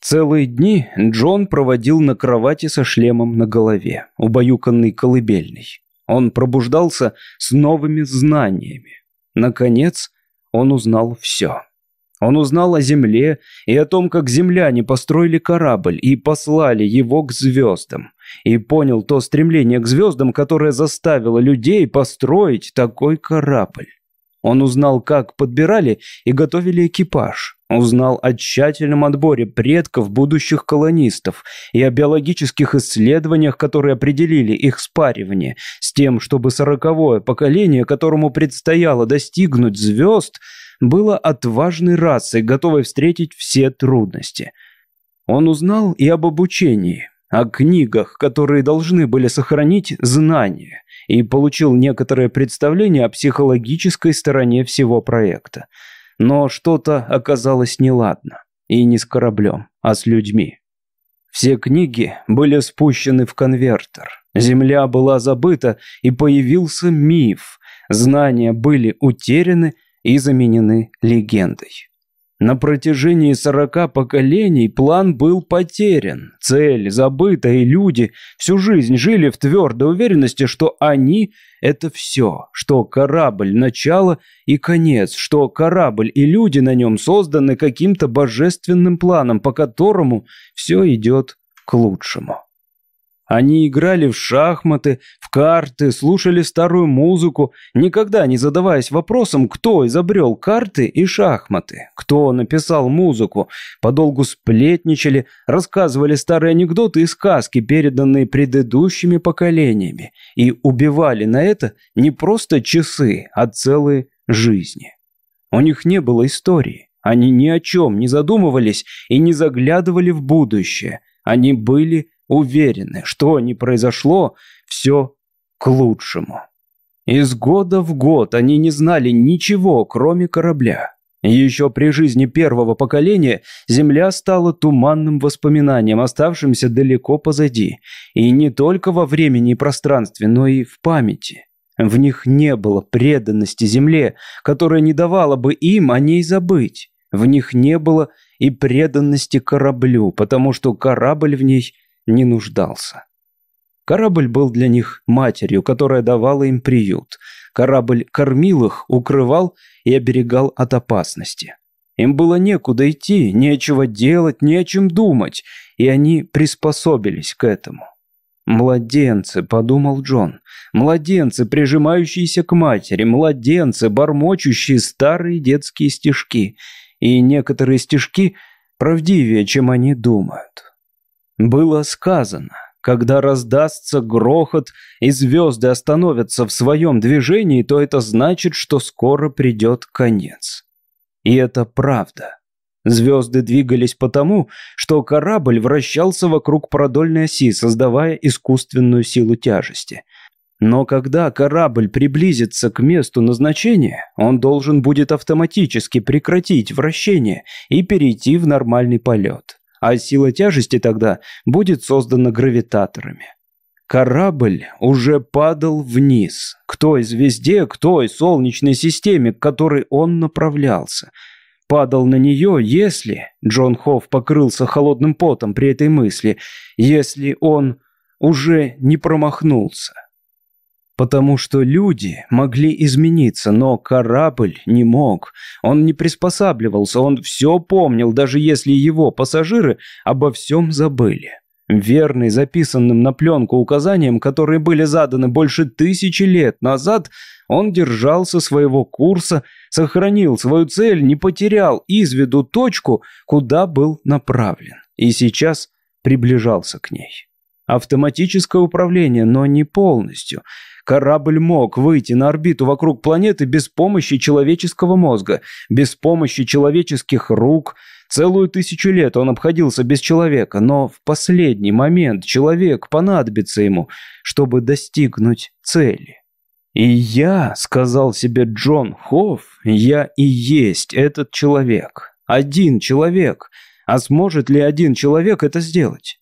Целые дни Джон проводил на кровати со шлемом на голове, убаюканный колыбельной. Он пробуждался с новыми знаниями. Наконец, он узнал все. Он узнал о Земле и о том, как земляне построили корабль и послали его к звездам. И понял то стремление к звездам, которое заставило людей построить такой корабль. Он узнал, как подбирали и готовили экипаж. Узнал о тщательном отборе предков будущих колонистов и о биологических исследованиях, которые определили их спаривание, с тем, чтобы сороковое поколение, которому предстояло достигнуть звезд, было отважной расой, готовой встретить все трудности. Он узнал и об обучении, о книгах, которые должны были сохранить знания, и получил некоторое представление о психологической стороне всего проекта. Но что-то оказалось неладно. И не с кораблем, а с людьми. Все книги были спущены в конвертер. Земля была забыта, и появился миф. Знания были утеряны и заменены легендой. На протяжении сорока поколений план был потерян, цель забыта, и люди всю жизнь жили в твердой уверенности, что они – это все, что корабль – начало и конец, что корабль и люди на нем созданы каким-то божественным планом, по которому все идет к лучшему. Они играли в шахматы, в карты, слушали старую музыку, никогда не задаваясь вопросом, кто изобрел карты и шахматы, кто написал музыку, подолгу сплетничали, рассказывали старые анекдоты и сказки, переданные предыдущими поколениями, и убивали на это не просто часы, а целые жизни. У них не было истории, они ни о чем не задумывались и не заглядывали в будущее, они были уверены, что не произошло, все к лучшему. Из года в год они не знали ничего, кроме корабля. Еще при жизни первого поколения Земля стала туманным воспоминанием, оставшимся далеко позади. И не только во времени и пространстве, но и в памяти. В них не было преданности Земле, которая не давала бы им о ней забыть. В них не было и преданности кораблю, потому что корабль в ней не нуждался. Корабль был для них матерью, которая давала им приют. Корабль кормил их, укрывал и оберегал от опасности. Им было некуда идти, нечего делать, не о чем думать, и они приспособились к этому. «Младенцы», — подумал Джон, — «младенцы, прижимающиеся к матери, младенцы, бормочущие старые детские стишки, и некоторые стишки правдивее, чем они думают». Было сказано, когда раздастся грохот и звезды остановятся в своем движении, то это значит, что скоро придет конец. И это правда. Звезды двигались потому, что корабль вращался вокруг продольной оси, создавая искусственную силу тяжести. Но когда корабль приблизится к месту назначения, он должен будет автоматически прекратить вращение и перейти в нормальный полет а сила тяжести тогда будет создана гравитаторами. Корабль уже падал вниз, к той звезде, к той солнечной системе, к которой он направлялся. Падал на нее, если, Джон Хофф покрылся холодным потом при этой мысли, если он уже не промахнулся. Потому что люди могли измениться, но корабль не мог. Он не приспосабливался, он все помнил, даже если его пассажиры обо всем забыли. Верный записанным на пленку указаниям, которые были заданы больше тысячи лет назад, он держался своего курса, сохранил свою цель, не потерял из виду точку, куда был направлен, и сейчас приближался к ней. Автоматическое управление, но не полностью – Корабль мог выйти на орбиту вокруг планеты без помощи человеческого мозга, без помощи человеческих рук. Целую тысячу лет он обходился без человека, но в последний момент человек понадобится ему, чтобы достигнуть цели. «И я», — сказал себе Джон Хофф, — «я и есть этот человек. Один человек. А сможет ли один человек это сделать?»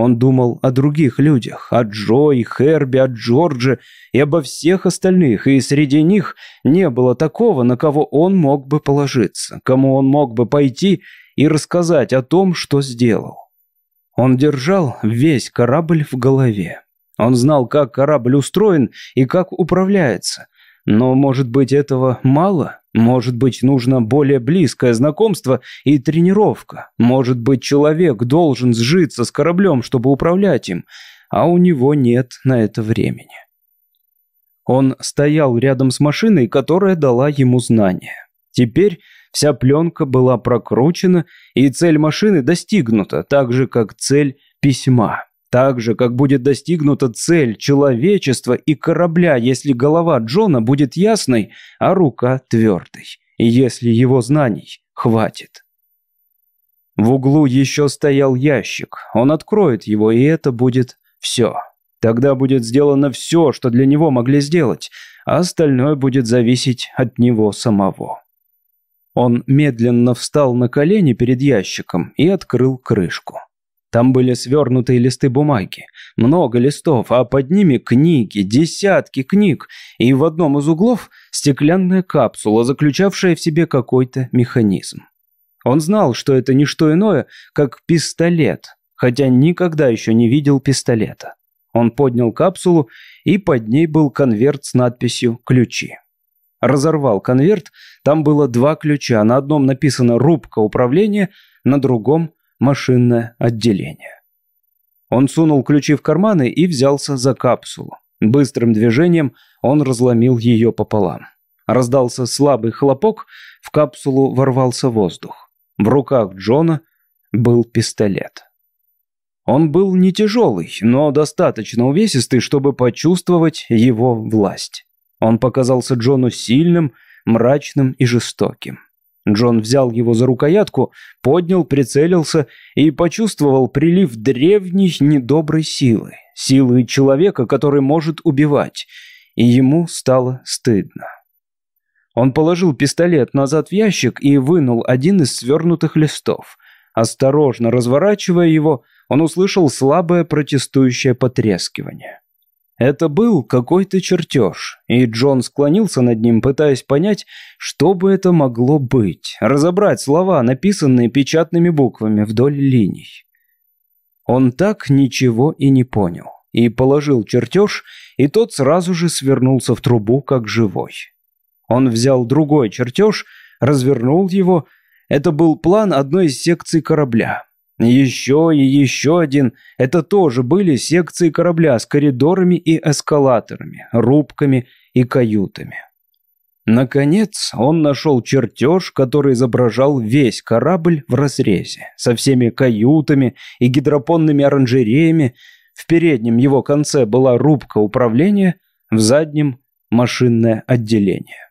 Он думал о других людях, о Джо и Херби, о Джордже и обо всех остальных, и среди них не было такого, на кого он мог бы положиться, кому он мог бы пойти и рассказать о том, что сделал. Он держал весь корабль в голове. Он знал, как корабль устроен и как управляется. Но, может быть, этого мало? Может быть, нужно более близкое знакомство и тренировка. Может быть, человек должен сжиться с кораблем, чтобы управлять им, а у него нет на это времени. Он стоял рядом с машиной, которая дала ему знания. Теперь вся пленка была прокручена, и цель машины достигнута, так же, как цель письма. Так же, как будет достигнута цель человечества и корабля, если голова Джона будет ясной, а рука твердой, и если его знаний хватит. В углу еще стоял ящик. Он откроет его, и это будет все. Тогда будет сделано все, что для него могли сделать, а остальное будет зависеть от него самого. Он медленно встал на колени перед ящиком и открыл крышку. Там были свернутые листы бумаги, много листов, а под ними книги, десятки книг, и в одном из углов стеклянная капсула, заключавшая в себе какой-то механизм. Он знал, что это не что иное, как пистолет, хотя никогда еще не видел пистолета. Он поднял капсулу, и под ней был конверт с надписью «Ключи». Разорвал конверт, там было два ключа, на одном написано «Рубка управления», на другом машинное отделение. Он сунул ключи в карманы и взялся за капсулу. Быстрым движением он разломил ее пополам. Раздался слабый хлопок, в капсулу ворвался воздух. В руках Джона был пистолет. Он был не тяжелый, но достаточно увесистый, чтобы почувствовать его власть. Он показался Джону сильным, мрачным и жестоким. Джон взял его за рукоятку, поднял, прицелился и почувствовал прилив древней недоброй силы. Силы человека, который может убивать. И ему стало стыдно. Он положил пистолет назад в ящик и вынул один из свернутых листов. Осторожно разворачивая его, он услышал слабое протестующее потрескивание. Это был какой-то чертеж, и Джон склонился над ним, пытаясь понять, что бы это могло быть, разобрать слова, написанные печатными буквами вдоль линий. Он так ничего и не понял, и положил чертеж, и тот сразу же свернулся в трубу, как живой. Он взял другой чертеж, развернул его. Это был план одной из секций корабля. Еще и еще один. Это тоже были секции корабля с коридорами и эскалаторами, рубками и каютами. Наконец, он нашел чертеж, который изображал весь корабль в разрезе, со всеми каютами и гидропонными оранжереями. В переднем его конце была рубка управления, в заднем – машинное отделение.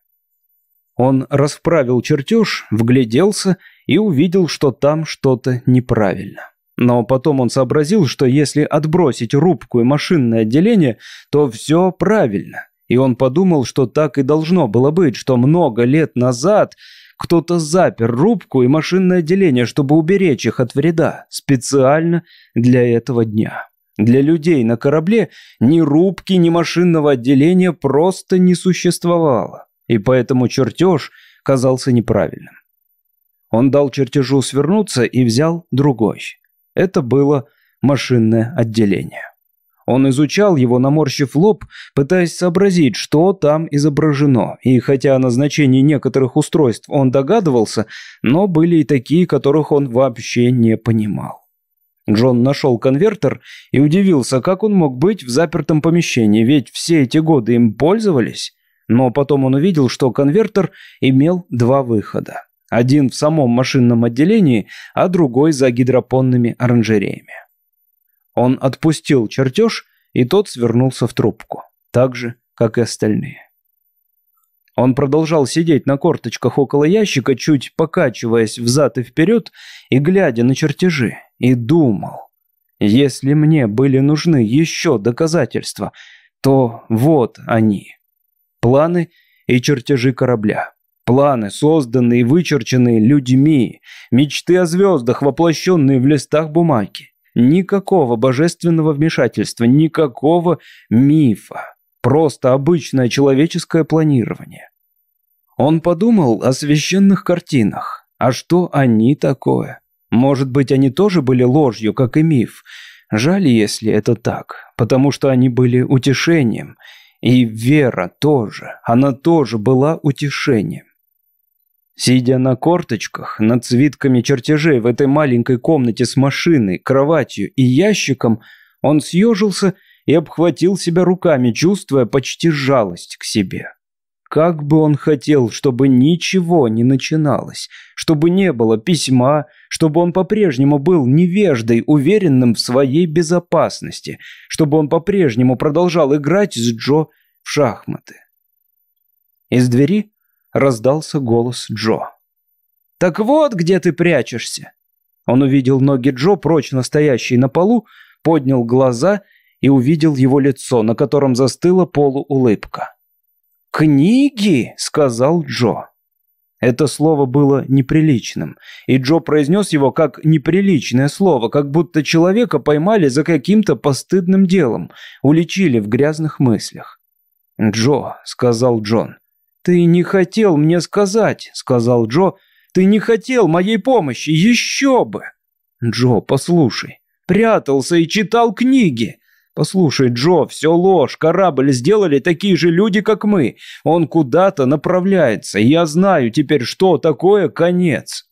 Он расправил чертеж, вгляделся и увидел, что там что-то неправильно. Но потом он сообразил, что если отбросить рубку и машинное отделение, то все правильно. И он подумал, что так и должно было быть, что много лет назад кто-то запер рубку и машинное отделение, чтобы уберечь их от вреда, специально для этого дня. Для людей на корабле ни рубки, ни машинного отделения просто не существовало и поэтому чертеж казался неправильным. Он дал чертежу свернуться и взял другой. Это было машинное отделение. Он изучал его, наморщив лоб, пытаясь сообразить, что там изображено, и хотя о назначении некоторых устройств он догадывался, но были и такие, которых он вообще не понимал. Джон нашел конвертер и удивился, как он мог быть в запертом помещении, ведь все эти годы им пользовались. Но потом он увидел, что конвертер имел два выхода. Один в самом машинном отделении, а другой за гидропонными оранжереями. Он отпустил чертеж, и тот свернулся в трубку. Так же, как и остальные. Он продолжал сидеть на корточках около ящика, чуть покачиваясь взад и вперед и глядя на чертежи, и думал. Если мне были нужны еще доказательства, то вот они. Планы и чертежи корабля. Планы, созданные и вычерченные людьми. Мечты о звездах, воплощенные в листах бумаги. Никакого божественного вмешательства, никакого мифа. Просто обычное человеческое планирование. Он подумал о священных картинах. А что они такое? Может быть, они тоже были ложью, как и миф. Жаль, если это так, потому что они были утешением. И Вера тоже, она тоже была утешением. Сидя на корточках, над свитками чертежей в этой маленькой комнате с машиной, кроватью и ящиком, он съежился и обхватил себя руками, чувствуя почти жалость к себе. Как бы он хотел, чтобы ничего не начиналось, чтобы не было письма, чтобы он по-прежнему был невеждой, уверенным в своей безопасности, чтобы он по-прежнему продолжал играть с Джо в шахматы. Из двери раздался голос Джо. «Так вот, где ты прячешься!» Он увидел ноги Джо, прочно стоящие на полу, поднял глаза и увидел его лицо, на котором застыла полуулыбка. «Книги!» — сказал Джо. Это слово было неприличным, и Джо произнес его как неприличное слово, как будто человека поймали за каким-то постыдным делом, уличили в грязных мыслях. «Джо», — сказал Джон. «Ты не хотел мне сказать», — сказал Джо. «Ты не хотел моей помощи, еще бы!» «Джо, послушай, прятался и читал книги. «Послушай, Джо, все ложь, корабль сделали такие же люди, как мы. Он куда-то направляется, я знаю теперь, что такое конец».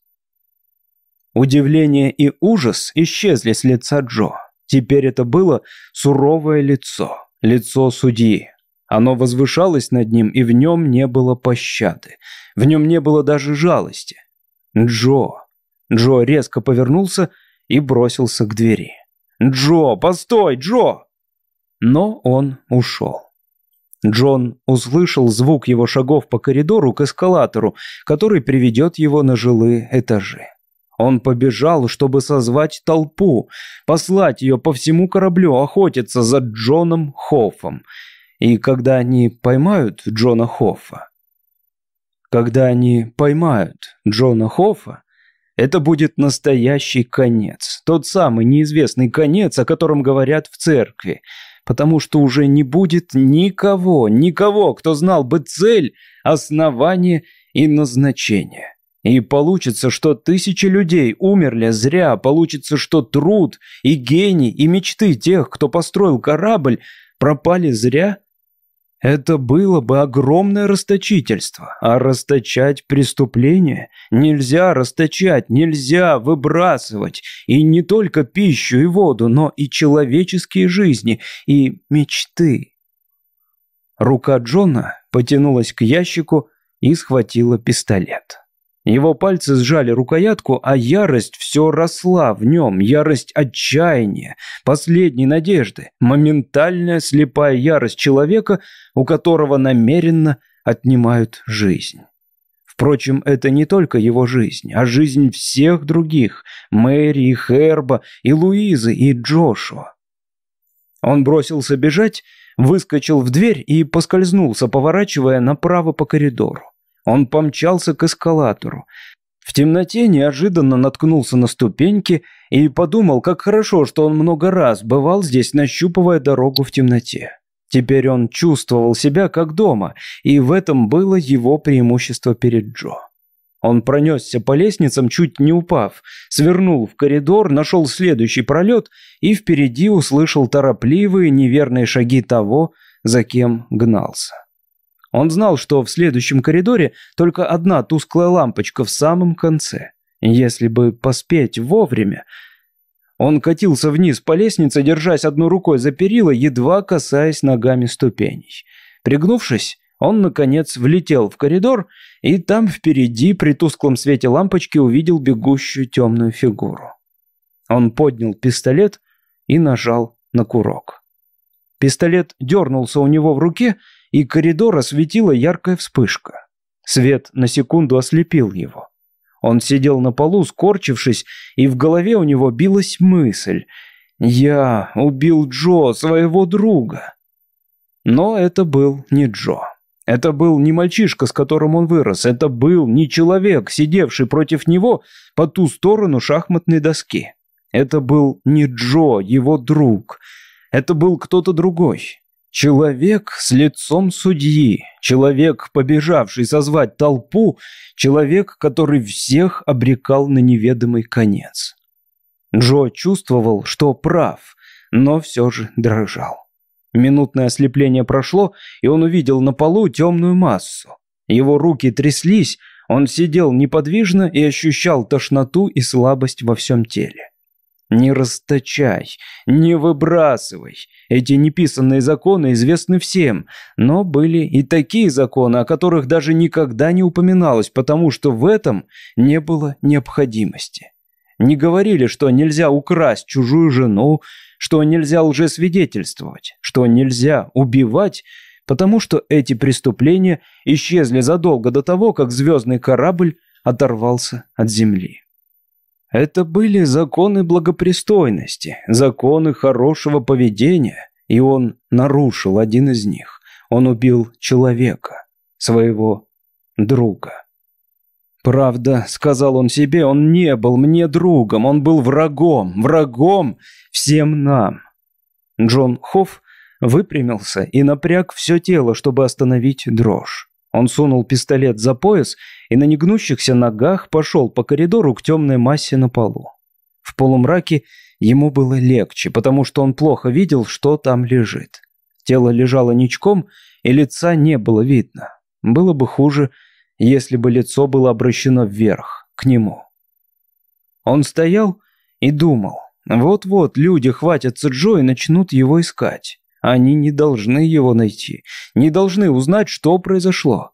Удивление и ужас исчезли с лица Джо. Теперь это было суровое лицо, лицо судьи. Оно возвышалось над ним, и в нем не было пощады. В нем не было даже жалости. Джо. Джо резко повернулся и бросился к двери. «Джо, постой, Джо!» Но он ушел. Джон услышал звук его шагов по коридору к эскалатору, который приведет его на жилые этажи. Он побежал, чтобы созвать толпу, послать ее по всему кораблю, охотиться за Джоном Хоффом. И когда они поймают Джона Хоффа... Когда они поймают Джона Хоффа, это будет настоящий конец. Тот самый неизвестный конец, о котором говорят в церкви потому что уже не будет никого, никого, кто знал бы цель, основание и назначение. И получится, что тысячи людей умерли зря, получится, что труд и гений и мечты тех, кто построил корабль, пропали зря, это было бы огромное расточительство. А расточать преступление нельзя расточать, нельзя выбрасывать. И не только пищу и воду, но и человеческие жизни, и мечты. Рука Джона потянулась к ящику и схватила пистолет. Его пальцы сжали рукоятку, а ярость все росла в нем, ярость отчаяния, последней надежды, моментальная слепая ярость человека, у которого намеренно отнимают жизнь. Впрочем, это не только его жизнь, а жизнь всех других – Мэри, и Херба, и Луизы, и Джошуа. Он бросился бежать, выскочил в дверь и поскользнулся, поворачивая направо по коридору. Он помчался к эскалатору. В темноте неожиданно наткнулся на ступеньки и подумал, как хорошо, что он много раз бывал здесь, нащупывая дорогу в темноте. Теперь он чувствовал себя как дома, и в этом было его преимущество перед Джо. Он пронесся по лестницам, чуть не упав, свернул в коридор, нашел следующий пролет и впереди услышал торопливые неверные шаги того, за кем гнался. Он знал, что в следующем коридоре только одна тусклая лампочка в самом конце. Если бы поспеть вовремя... Он катился вниз по лестнице, держась одной рукой за перила, едва касаясь ногами ступеней. Пригнувшись, он, наконец, влетел в коридор, и там впереди, при тусклом свете лампочки, увидел бегущую темную фигуру. Он поднял пистолет и нажал на курок. Пистолет дернулся у него в руке, и коридор осветила яркая вспышка. Свет на секунду ослепил его. Он сидел на полу, скорчившись, и в голове у него билась мысль «Я убил Джо, своего друга». Но это был не Джо. Это был не мальчишка, с которым он вырос. Это был не человек, сидевший против него по ту сторону шахматной доски. Это был не Джо, его друг. Это был кто-то другой. Человек с лицом судьи, человек, побежавший созвать толпу, человек, который всех обрекал на неведомый конец. Джо чувствовал, что прав, но все же дрожал. Минутное ослепление прошло, и он увидел на полу темную массу. Его руки тряслись, он сидел неподвижно и ощущал тошноту и слабость во всем теле. Не расточай, не выбрасывай. Эти неписанные законы известны всем, но были и такие законы, о которых даже никогда не упоминалось, потому что в этом не было необходимости. Не говорили, что нельзя украсть чужую жену, что нельзя лжесвидетельствовать, что нельзя убивать, потому что эти преступления исчезли задолго до того, как звездный корабль оторвался от земли. Это были законы благопристойности, законы хорошего поведения, и он нарушил один из них. Он убил человека, своего друга. «Правда», — сказал он себе, — «он не был мне другом, он был врагом, врагом всем нам». Джон Хофф выпрямился и напряг все тело, чтобы остановить дрожь. Он сунул пистолет за пояс и на негнущихся ногах пошел по коридору к темной массе на полу. В полумраке ему было легче, потому что он плохо видел, что там лежит. Тело лежало ничком, и лица не было видно. Было бы хуже, если бы лицо было обращено вверх, к нему. Он стоял и думал. Вот-вот люди хватятся Джо и начнут его искать. Они не должны его найти, не должны узнать, что произошло.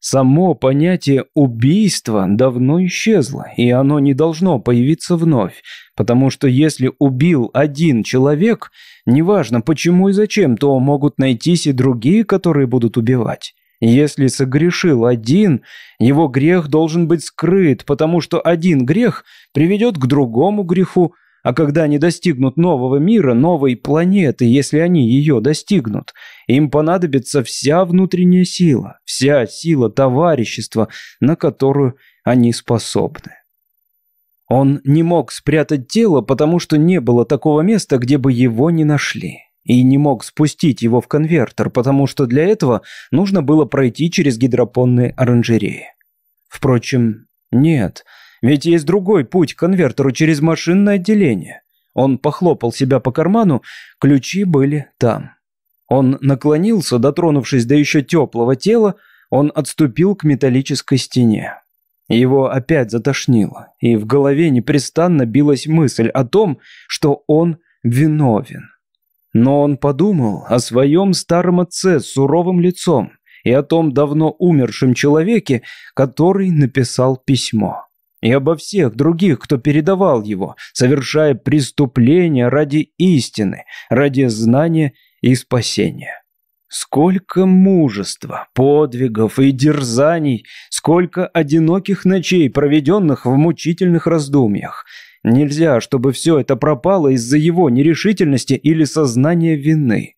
Само понятие убийства давно исчезло, и оно не должно появиться вновь, потому что если убил один человек, неважно почему и зачем, то могут найтись и другие, которые будут убивать. Если согрешил один, его грех должен быть скрыт, потому что один грех приведет к другому греху, а когда они достигнут нового мира, новой планеты, если они ее достигнут, им понадобится вся внутренняя сила, вся сила товарищества, на которую они способны. Он не мог спрятать тело, потому что не было такого места, где бы его не нашли. И не мог спустить его в конвертер, потому что для этого нужно было пройти через гидропонные оранжереи. Впрочем, нет – ведь есть другой путь к конвертеру через машинное отделение. Он похлопал себя по карману, ключи были там. Он наклонился, дотронувшись до еще теплого тела, он отступил к металлической стене. Его опять затошнило, и в голове непрестанно билась мысль о том, что он виновен. Но он подумал о своем старом отце с суровым лицом и о том давно умершем человеке, который написал письмо и обо всех других, кто передавал его, совершая преступления ради истины, ради знания и спасения. Сколько мужества, подвигов и дерзаний, сколько одиноких ночей, проведенных в мучительных раздумьях. Нельзя, чтобы все это пропало из-за его нерешительности или сознания вины.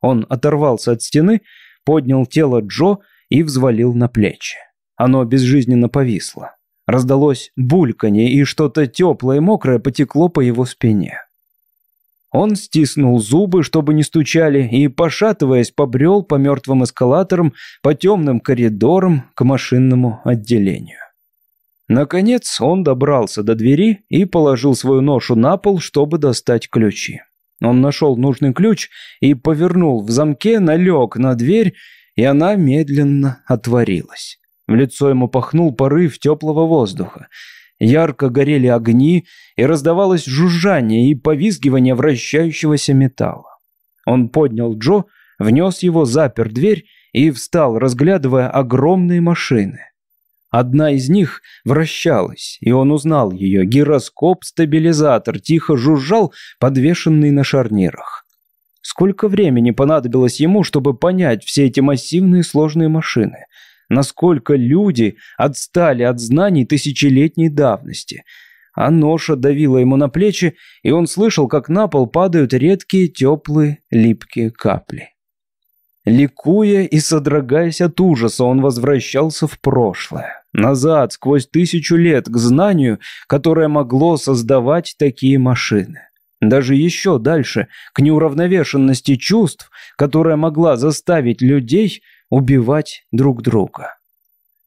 Он оторвался от стены, поднял тело Джо и взвалил на плечи. Оно безжизненно повисло. Раздалось бульканье, и что-то теплое и мокрое потекло по его спине. Он стиснул зубы, чтобы не стучали, и, пошатываясь, побрел по мертвым эскалаторам, по темным коридорам к машинному отделению. Наконец он добрался до двери и положил свою ношу на пол, чтобы достать ключи. Он нашел нужный ключ и повернул в замке, налег на дверь, и она медленно отворилась. В лицо ему пахнул порыв теплого воздуха. Ярко горели огни, и раздавалось жужжание и повизгивание вращающегося металла. Он поднял Джо, внес его, запер дверь и встал, разглядывая огромные машины. Одна из них вращалась, и он узнал ее. Гироскоп-стабилизатор тихо жужжал, подвешенный на шарнирах. Сколько времени понадобилось ему, чтобы понять все эти массивные сложные машины? Насколько люди отстали от знаний тысячелетней давности. А ноша давила ему на плечи, и он слышал, как на пол падают редкие теплые липкие капли. Ликуя и содрогаясь от ужаса, он возвращался в прошлое, назад, сквозь тысячу лет, к знанию, которое могло создавать такие машины. Даже еще дальше, к неуравновешенности чувств, которая могла заставить людей убивать друг друга.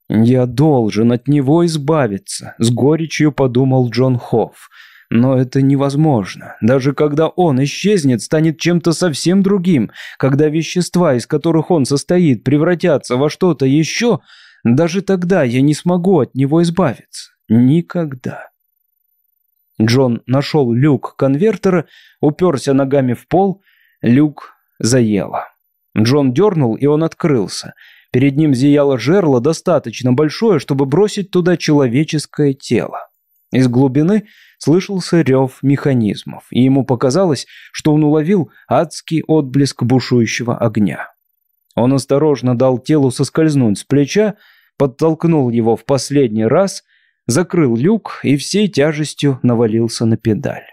«Я должен от него избавиться», — с горечью подумал Джон Хофф. Но это невозможно. Даже когда он исчезнет, станет чем-то совсем другим. Когда вещества, из которых он состоит, превратятся во что-то еще, даже тогда я не смогу от него избавиться. Никогда. Джон нашел люк конвертера, уперся ногами в пол, люк заело. Джон дернул, и он открылся. Перед ним зияло жерло достаточно большое, чтобы бросить туда человеческое тело. Из глубины слышался рев механизмов, и ему показалось, что он уловил адский отблеск бушующего огня. Он осторожно дал телу соскользнуть с плеча, подтолкнул его в последний раз, закрыл люк и всей тяжестью навалился на педаль.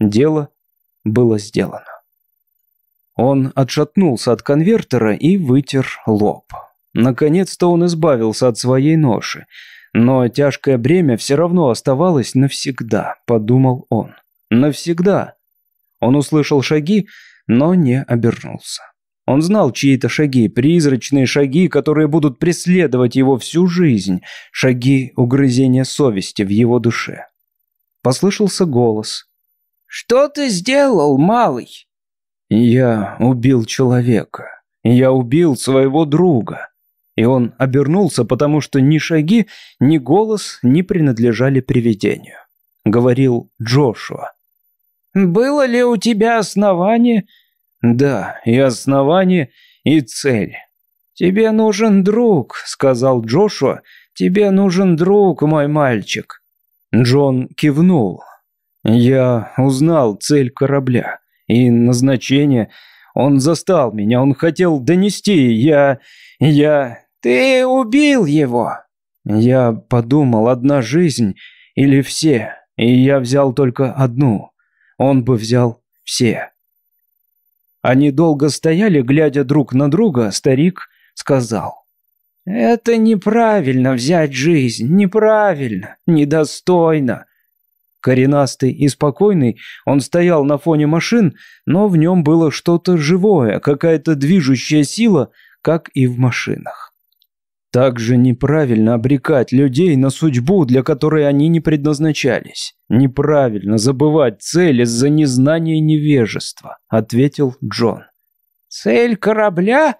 Дело было сделано. Он отшатнулся от конвертера и вытер лоб. Наконец-то он избавился от своей ноши. Но тяжкое бремя все равно оставалось навсегда, подумал он. Навсегда. Он услышал шаги, но не обернулся. Он знал чьи-то шаги, призрачные шаги, которые будут преследовать его всю жизнь, шаги угрызения совести в его душе. Послышался голос. «Что ты сделал, малый?» «Я убил человека. Я убил своего друга. И он обернулся, потому что ни шаги, ни голос не принадлежали привидению. Говорил Джошуа. «Было ли у тебя основание?» «Да, и основание, и цель». «Тебе нужен друг», — сказал Джошуа. «Тебе нужен друг, мой мальчик». Джон кивнул. «Я узнал цель корабля и назначение. Он застал меня, он хотел донести. Я... я...» «Ты убил его!» Я подумал, одна жизнь или все, и я взял только одну. Он бы взял все. Они долго стояли, глядя друг на друга, старик сказал. «Это неправильно взять жизнь, неправильно, недостойно». Коренастый и спокойный, он стоял на фоне машин, но в нем было что-то живое, какая-то движущая сила, как и в машинах. Также неправильно обрекать людей на судьбу, для которой они не предназначались. Неправильно забывать цель из-за незнания и невежества, ответил Джон. Цель корабля?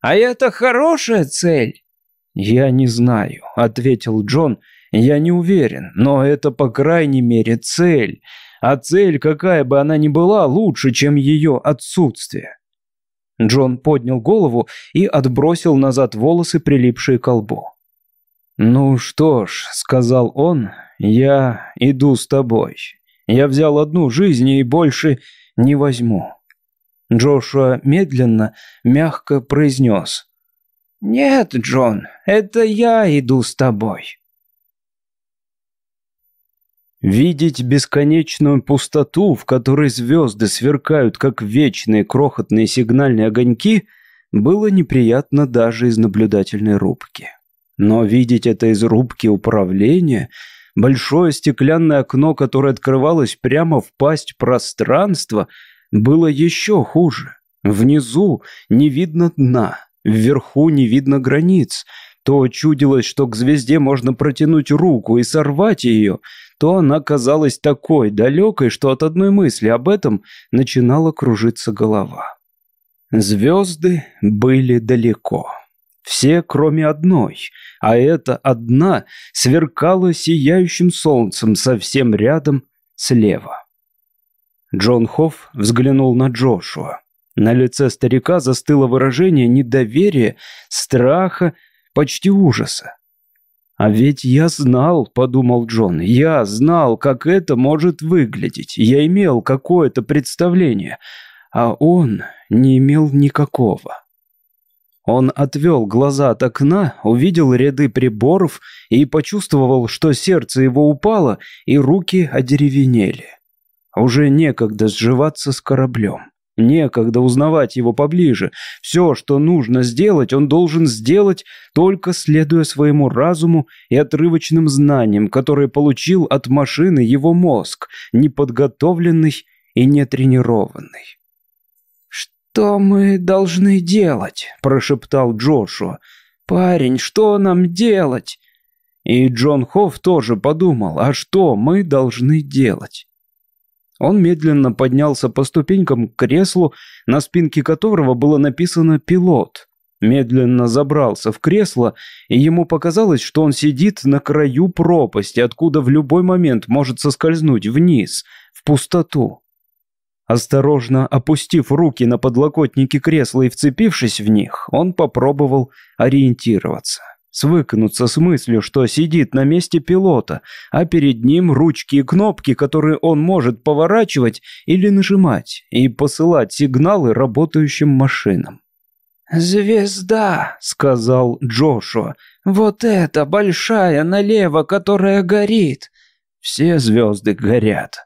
А это хорошая цель? Я не знаю, ответил Джон. Я не уверен, но это по крайней мере цель. А цель, какая бы она ни была, лучше, чем ее отсутствие. Джон поднял голову и отбросил назад волосы, прилипшие к лбу. «Ну что ж», — сказал он, — «я иду с тобой. Я взял одну жизнь и больше не возьму». Джошуа медленно, мягко произнес. «Нет, Джон, это я иду с тобой». Видеть бесконечную пустоту, в которой звезды сверкают, как вечные крохотные сигнальные огоньки, было неприятно даже из наблюдательной рубки. Но видеть это из рубки управления, большое стеклянное окно, которое открывалось прямо в пасть пространства, было еще хуже. Внизу не видно дна, вверху не видно границ. То чудилось, что к звезде можно протянуть руку и сорвать ее, то она казалась такой далекой, что от одной мысли об этом начинала кружиться голова. Звезды были далеко. Все, кроме одной, а эта одна сверкала сияющим солнцем совсем рядом слева. Джон Хофф взглянул на Джошуа. На лице старика застыло выражение недоверия, страха, почти ужаса. «А ведь я знал», — подумал Джон, — «я знал, как это может выглядеть. Я имел какое-то представление, а он не имел никакого». Он отвел глаза от окна, увидел ряды приборов и почувствовал, что сердце его упало и руки одеревенели. Уже некогда сживаться с кораблем. Некогда узнавать его поближе. Все, что нужно сделать, он должен сделать, только следуя своему разуму и отрывочным знаниям, которые получил от машины его мозг, неподготовленный и нетренированный. «Что мы должны делать?» – прошептал Джошуа. «Парень, что нам делать?» И Джон Хофф тоже подумал, а что мы должны делать? Он медленно поднялся по ступенькам к креслу, на спинке которого было написано «пилот». Медленно забрался в кресло, и ему показалось, что он сидит на краю пропасти, откуда в любой момент может соскользнуть вниз, в пустоту. Осторожно опустив руки на подлокотники кресла и вцепившись в них, он попробовал ориентироваться. Свыкнуться с мыслью, что сидит на месте пилота, а перед ним ручки и кнопки, которые он может поворачивать или нажимать, и посылать сигналы работающим машинам. «Звезда», — сказал Джошуа, — «вот эта большая налево, которая горит». «Все звезды горят».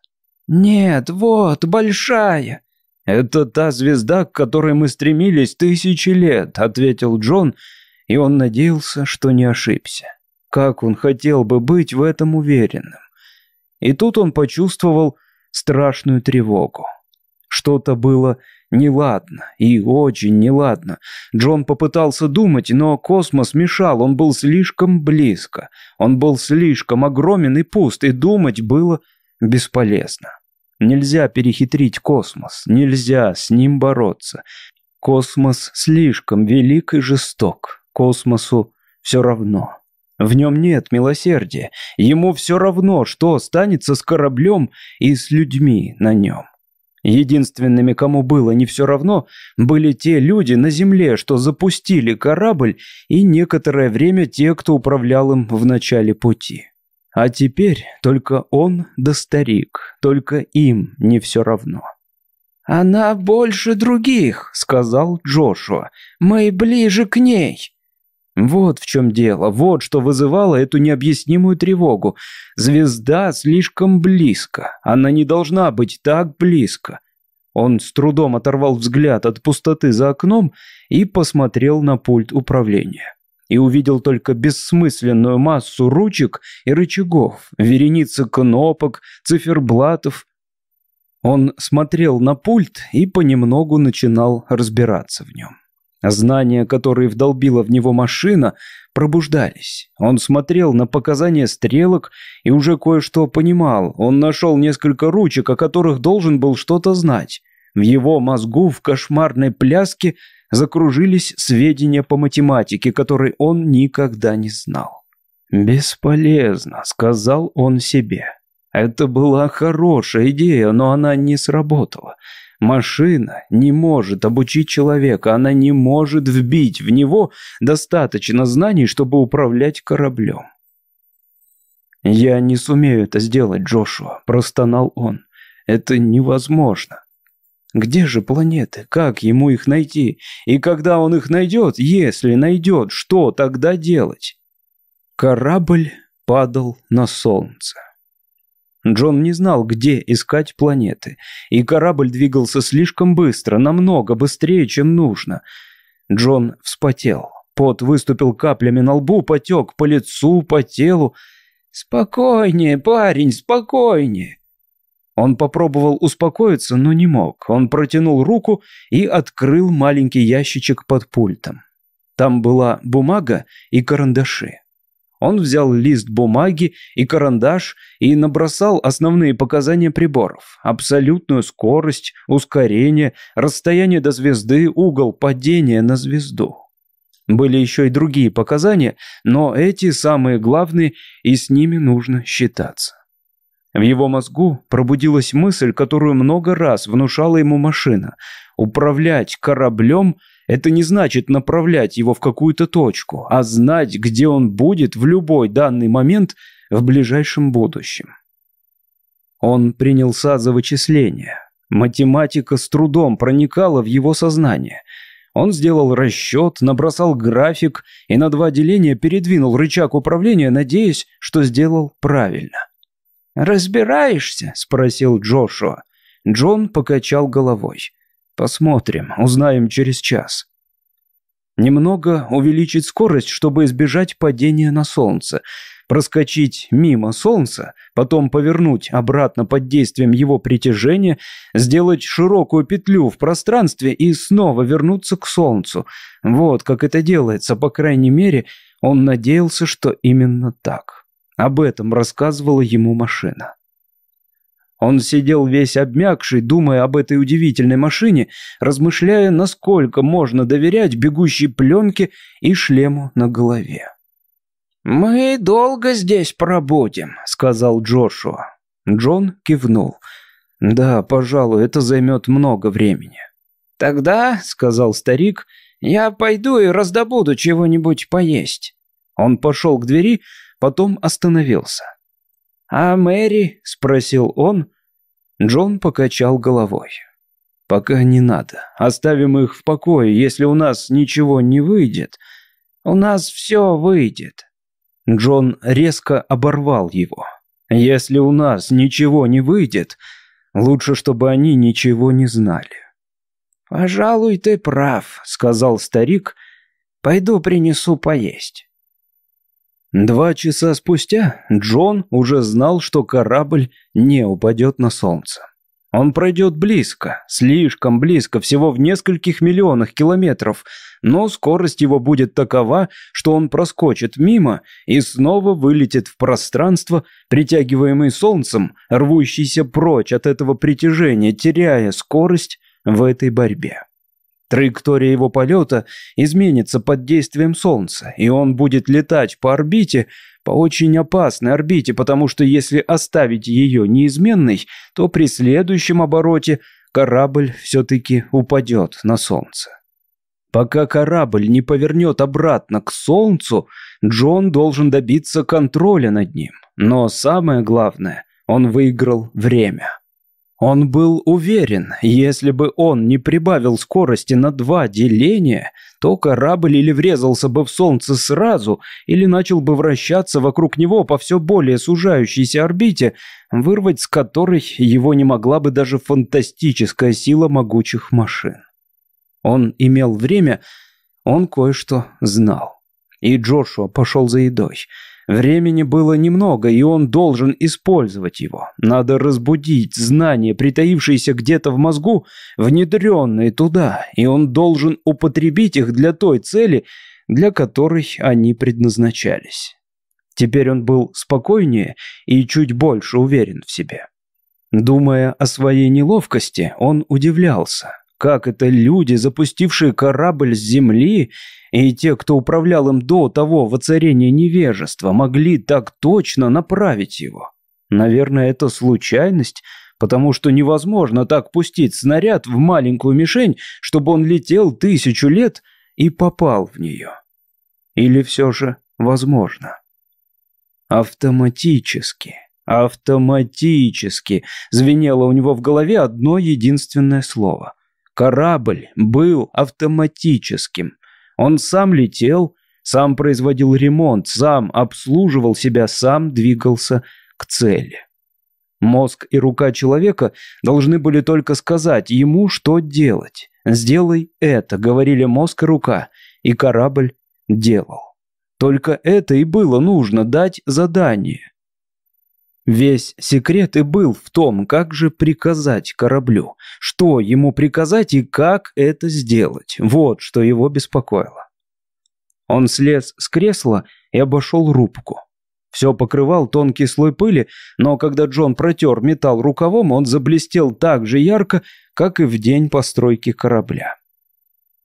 «Нет, вот, большая». «Это та звезда, к которой мы стремились тысячи лет», — ответил Джон, — и он надеялся, что не ошибся. Как он хотел бы быть в этом уверенным. И тут он почувствовал страшную тревогу. Что-то было неладно и очень неладно. Джон попытался думать, но космос мешал, он был слишком близко. Он был слишком огромен и пуст, и думать было бесполезно. Нельзя перехитрить космос, нельзя с ним бороться. Космос слишком велик и жесток. Космосу все равно. В нем нет милосердия. Ему все равно, что останется с кораблем и с людьми на нем. Единственными, кому было не все равно, были те люди на Земле, что запустили корабль, и некоторое время те, кто управлял им в начале пути. А теперь только он да старик, только им не все равно. «Она больше других», — сказал Джошуа. «Мы ближе к ней». Вот в чем дело, вот что вызывало эту необъяснимую тревогу. Звезда слишком близко, она не должна быть так близко. Он с трудом оторвал взгляд от пустоты за окном и посмотрел на пульт управления. И увидел только бессмысленную массу ручек и рычагов, вереницы кнопок, циферблатов. Он смотрел на пульт и понемногу начинал разбираться в нем. Знания, которые вдолбила в него машина, пробуждались. Он смотрел на показания стрелок и уже кое-что понимал. Он нашел несколько ручек, о которых должен был что-то знать. В его мозгу в кошмарной пляске закружились сведения по математике, которые он никогда не знал. «Бесполезно», — сказал он себе. Это была хорошая идея, но она не сработала. Машина не может обучить человека, она не может вбить в него достаточно знаний, чтобы управлять кораблем. «Я не сумею это сделать, Джошуа», – простонал он. «Это невозможно». Где же планеты? Как ему их найти? И когда он их найдет, если найдет, что тогда делать? Корабль падал на солнце. Джон не знал, где искать планеты, и корабль двигался слишком быстро, намного быстрее, чем нужно. Джон вспотел. Пот выступил каплями на лбу, потек по лицу, по телу. «Спокойнее, парень, спокойнее!» Он попробовал успокоиться, но не мог. Он протянул руку и открыл маленький ящичек под пультом. Там была бумага и карандаши. Он взял лист бумаги и карандаш и набросал основные показания приборов. Абсолютную скорость, ускорение, расстояние до звезды, угол падения на звезду. Были еще и другие показания, но эти самые главные, и с ними нужно считаться. В его мозгу пробудилась мысль, которую много раз внушала ему машина. Управлять кораблем – это не значит направлять его в какую-то точку, а знать, где он будет в любой данный момент в ближайшем будущем. Он принялся за вычисления. Математика с трудом проникала в его сознание. Он сделал расчет, набросал график и на два деления передвинул рычаг управления, надеясь, что сделал правильно. «Разбираешься?» – спросил Джошуа. Джон покачал головой. Посмотрим, узнаем через час. Немного увеличить скорость, чтобы избежать падения на Солнце. Проскочить мимо Солнца, потом повернуть обратно под действием его притяжения, сделать широкую петлю в пространстве и снова вернуться к Солнцу. Вот как это делается, по крайней мере, он надеялся, что именно так. Об этом рассказывала ему машина. Он сидел весь обмякший, думая об этой удивительной машине, размышляя, насколько можно доверять бегущей пленке и шлему на голове. «Мы долго здесь пробудем», — сказал Джошуа. Джон кивнул. «Да, пожалуй, это займет много времени». «Тогда», — сказал старик, — «я пойду и раздобуду чего-нибудь поесть». Он пошел к двери, потом остановился. «А Мэри?» — спросил он. Джон покачал головой. «Пока не надо. Оставим их в покое. Если у нас ничего не выйдет...» «У нас все выйдет». Джон резко оборвал его. «Если у нас ничего не выйдет, лучше, чтобы они ничего не знали». «Пожалуй, ты прав», — сказал старик. «Пойду принесу поесть». Два часа спустя Джон уже знал, что корабль не упадет на солнце. Он пройдет близко, слишком близко, всего в нескольких миллионах километров, но скорость его будет такова, что он проскочит мимо и снова вылетит в пространство, притягиваемый солнцем, рвущийся прочь от этого притяжения, теряя скорость в этой борьбе. Траектория его полета изменится под действием Солнца, и он будет летать по орбите, по очень опасной орбите, потому что если оставить ее неизменной, то при следующем обороте корабль все-таки упадет на Солнце. Пока корабль не повернет обратно к Солнцу, Джон должен добиться контроля над ним. Но самое главное, он выиграл время. Он был уверен, если бы он не прибавил скорости на два деления, то корабль или врезался бы в Солнце сразу, или начал бы вращаться вокруг него по все более сужающейся орбите, вырвать с которой его не могла бы даже фантастическая сила могучих машин. Он имел время, он кое-что знал. И Джошуа пошел за едой – Времени было немного, и он должен использовать его. Надо разбудить знания, притаившиеся где-то в мозгу, внедренные туда, и он должен употребить их для той цели, для которой они предназначались. Теперь он был спокойнее и чуть больше уверен в себе. Думая о своей неловкости, он удивлялся. Как это люди, запустившие корабль с земли, и те, кто управлял им до того воцарения невежества, могли так точно направить его? Наверное, это случайность, потому что невозможно так пустить снаряд в маленькую мишень, чтобы он летел тысячу лет и попал в нее. Или все же возможно? Автоматически, автоматически звенело у него в голове одно единственное слово – Корабль был автоматическим. Он сам летел, сам производил ремонт, сам обслуживал себя, сам двигался к цели. Мозг и рука человека должны были только сказать ему, что делать. «Сделай это», — говорили мозг и рука, и корабль делал. Только это и было нужно дать задание. Весь секрет и был в том, как же приказать кораблю, что ему приказать и как это сделать. Вот что его беспокоило. Он слез с кресла и обошел рубку. Все покрывал тонкий слой пыли, но когда Джон протер металл рукавом, он заблестел так же ярко, как и в день постройки корабля.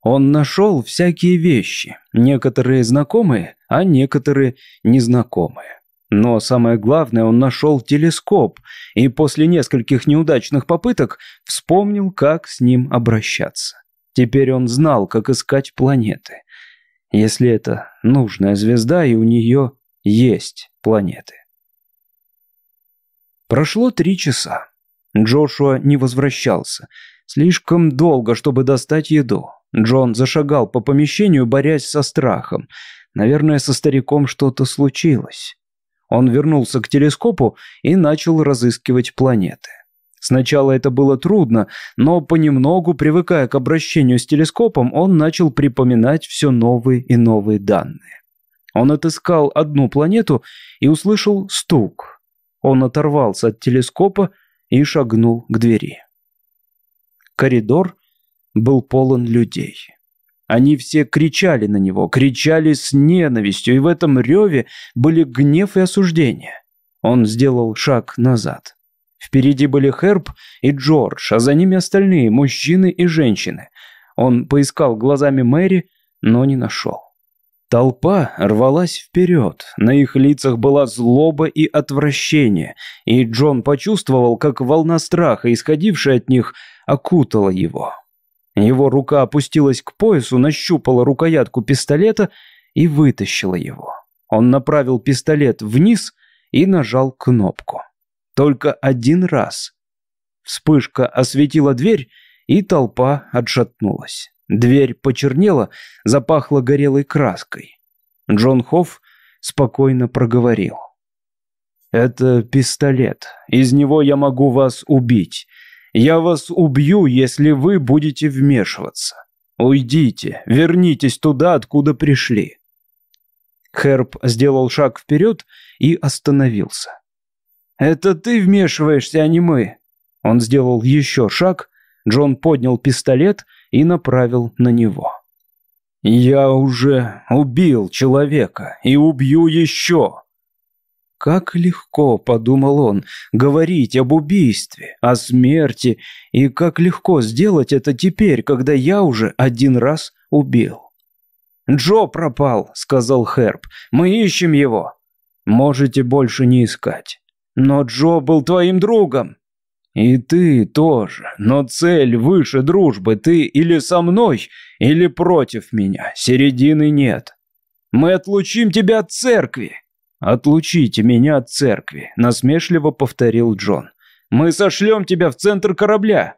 Он нашел всякие вещи, некоторые знакомые, а некоторые незнакомые. Но самое главное, он нашел телескоп и после нескольких неудачных попыток вспомнил, как с ним обращаться. Теперь он знал, как искать планеты. Если это нужная звезда, и у нее есть планеты. Прошло три часа. Джошуа не возвращался. Слишком долго, чтобы достать еду. Джон зашагал по помещению, борясь со страхом. Наверное, со стариком что-то случилось. Он вернулся к телескопу и начал разыскивать планеты. Сначала это было трудно, но понемногу, привыкая к обращению с телескопом, он начал припоминать все новые и новые данные. Он отыскал одну планету и услышал стук. Он оторвался от телескопа и шагнул к двери. Коридор был полон людей. Они все кричали на него, кричали с ненавистью, и в этом реве были гнев и осуждение. Он сделал шаг назад. Впереди были Херб и Джордж, а за ними остальные, мужчины и женщины. Он поискал глазами Мэри, но не нашел. Толпа рвалась вперед, на их лицах была злоба и отвращение, и Джон почувствовал, как волна страха, исходившая от них, окутала его. Его рука опустилась к поясу, нащупала рукоятку пистолета и вытащила его. Он направил пистолет вниз и нажал кнопку. Только один раз. Вспышка осветила дверь, и толпа отшатнулась. Дверь почернела, запахла горелой краской. Джон Хофф спокойно проговорил. «Это пистолет. Из него я могу вас убить. Я вас убью, если вы будете вмешиваться. Уйдите, вернитесь туда, откуда пришли». Херб сделал шаг вперед и остановился. «Это ты вмешиваешься, а не мы». Он сделал еще шаг, Джон поднял пистолет и направил на него. «Я уже убил человека и убью еще!» Как легко, подумал он, говорить об убийстве, о смерти, и как легко сделать это теперь, когда я уже один раз убил. «Джо пропал», — сказал Херб. «Мы ищем его». «Можете больше не искать». «Но Джо был твоим другом». «И ты тоже, но цель выше дружбы, ты или со мной, или против меня, середины нет. Мы отлучим тебя от церкви». «Отлучите меня от церкви», – насмешливо повторил Джон. «Мы сошлем тебя в центр корабля».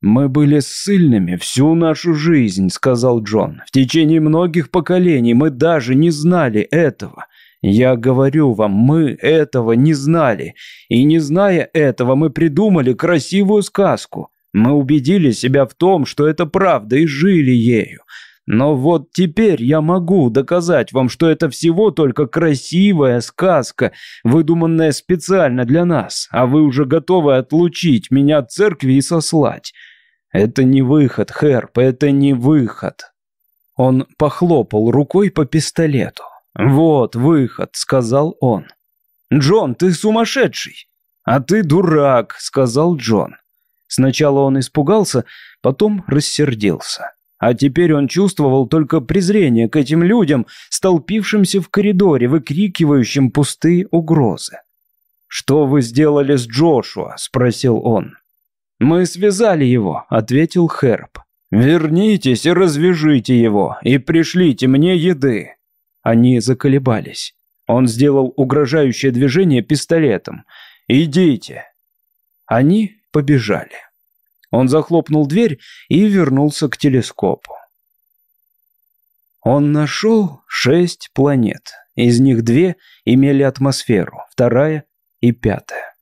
«Мы были ссыльными всю нашу жизнь», – сказал Джон. «В течение многих поколений мы даже не знали этого. Я говорю вам, мы этого не знали. И не зная этого, мы придумали красивую сказку. Мы убедили себя в том, что это правда, и жили ею. Но вот теперь я могу доказать вам, что это всего только красивая сказка, выдуманная специально для нас, а вы уже готовы отлучить меня от церкви и сослать. Это не выход, Херп, это не выход. Он похлопал рукой по пистолету. «Вот выход», — сказал он. «Джон, ты сумасшедший!» «А ты дурак», — сказал Джон. Сначала он испугался, потом рассердился. А теперь он чувствовал только презрение к этим людям, столпившимся в коридоре, выкрикивающим пустые угрозы. «Что вы сделали с Джошуа?» – спросил он. «Мы связали его», – ответил Херб. «Вернитесь и развяжите его, и пришлите мне еды». Они заколебались. Он сделал угрожающее движение пистолетом. «Идите». Они побежали. Он захлопнул дверь и вернулся к телескопу. Он нашел шесть планет. Из них две имели атмосферу, вторая и пятая.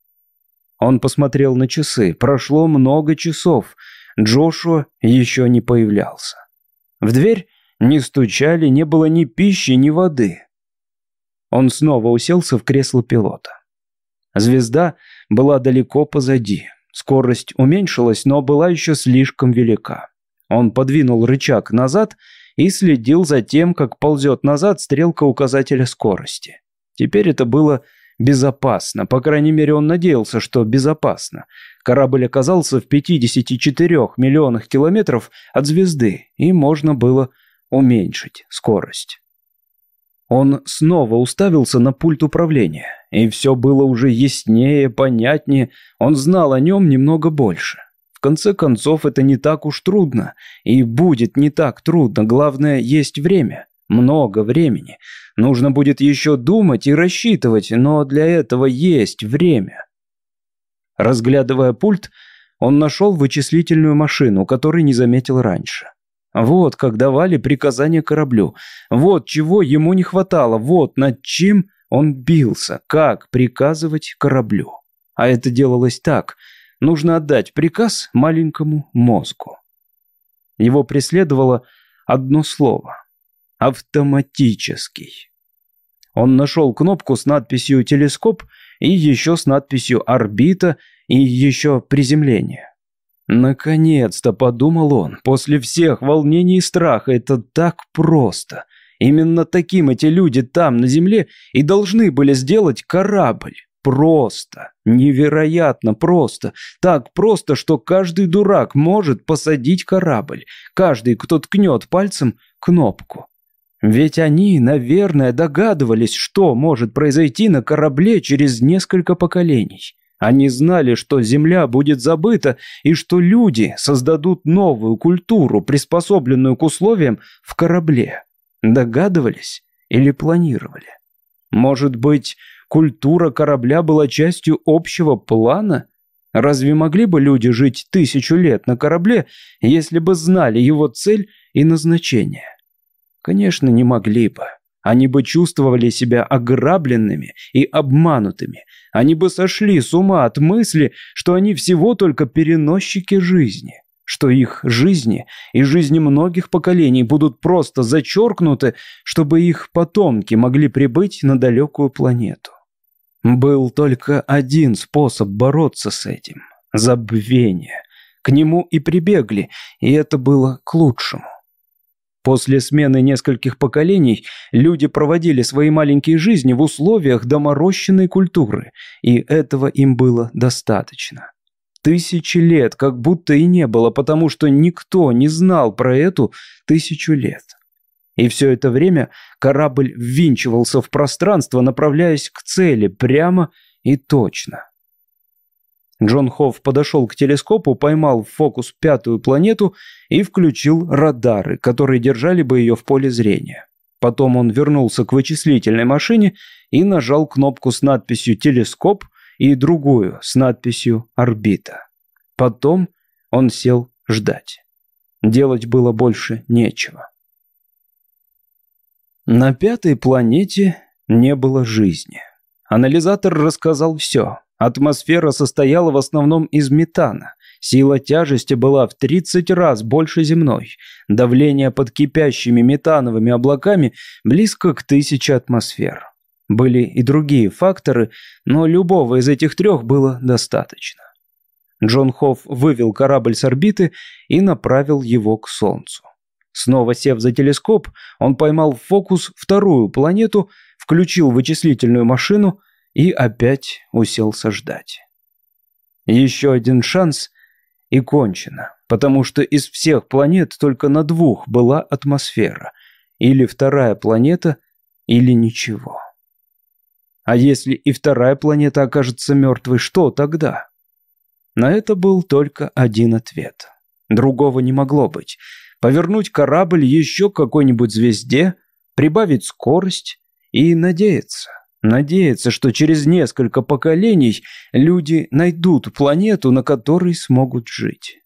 Он посмотрел на часы. Прошло много часов. Джошуа еще не появлялся. В дверь не стучали, не было ни пищи, ни воды. Он снова уселся в кресло пилота. Звезда была далеко позади. Скорость уменьшилась, но была еще слишком велика. Он подвинул рычаг назад и следил за тем, как ползет назад стрелка указателя скорости. Теперь это было безопасно, по крайней мере он надеялся, что безопасно. Корабль оказался в 54 миллионах километров от звезды, и можно было уменьшить скорость. Он снова уставился на пульт управления, и все было уже яснее, понятнее, он знал о нем немного больше. В конце концов, это не так уж трудно, и будет не так трудно, главное, есть время, много времени. Нужно будет еще думать и рассчитывать, но для этого есть время. Разглядывая пульт, он нашел вычислительную машину, которой не заметил раньше. Вот как давали приказания кораблю. Вот чего ему не хватало. Вот над чем он бился. Как приказывать кораблю. А это делалось так. нужно отдать приказ маленькому мозгу. Его преследовало одно слово – автоматический. Он нашел кнопку с надписью «Телескоп» и еще с надписью «Орбита» и еще «Приземление». Наконец-то, подумал он, после всех волнений и страха, это так просто. Именно таким эти люди там, на земле, и должны были сделать корабль. Просто, невероятно просто, так просто, что каждый дурак может посадить корабль, каждый, кто ткнет пальцем кнопку. Ведь они, наверное, догадывались, что может произойти на корабле через несколько поколений. Они знали, что Земля будет забыта и что люди создадут новую культуру, приспособленную к условиям в корабле. Догадывались или планировали? Может быть, культура корабля была частью общего плана? Разве могли бы люди жить тысячу лет на корабле, если бы знали его цель и назначение? Конечно, не могли бы. Они бы чувствовали себя ограбленными и обманутыми. Они бы сошли с ума от мысли, что они всего только переносчики жизни. Что их жизни и жизни многих поколений будут просто зачеркнуты, чтобы их потомки могли прибыть на далекую планету. Был только один способ бороться с этим – забвение. К нему и прибегли, и это было к лучшему. После смены нескольких поколений люди проводили свои маленькие жизни в условиях доморощенной культуры, и этого им было достаточно. Тысячи лет как будто и не было, потому что никто не знал про эту тысячу лет. И все это время корабль ввинчивался в пространство, направляясь к цели прямо и точно. Джон Хофф подошел к телескопу, поймал в фокус пятую планету и включил радары, которые держали бы ее в поле зрения. Потом он вернулся к вычислительной машине и нажал кнопку с надписью «Телескоп» и другую с надписью «Орбита». Потом он сел ждать. Делать было больше нечего. На пятой планете не было жизни. Анализатор рассказал все. Атмосфера состояла в основном из метана. Сила тяжести была в 30 раз больше земной. Давление под кипящими метановыми облаками близко к тысяче атмосфер. Были и другие факторы, но любого из этих трех было достаточно. Джон Хофф вывел корабль с орбиты и направил его к Солнцу. Снова сев за телескоп, он поймал в фокус вторую планету, включил вычислительную машину и опять уселся ждать. Еще один шанс и кончено, потому что из всех планет только на двух была атмосфера, или вторая планета, или ничего. А если и вторая планета окажется мертвой, что тогда? На это был только один ответ. Другого не могло быть. Повернуть корабль еще к какой-нибудь звезде, прибавить скорость и надеяться. Надеяться, что через несколько поколений люди найдут планету, на которой смогут жить.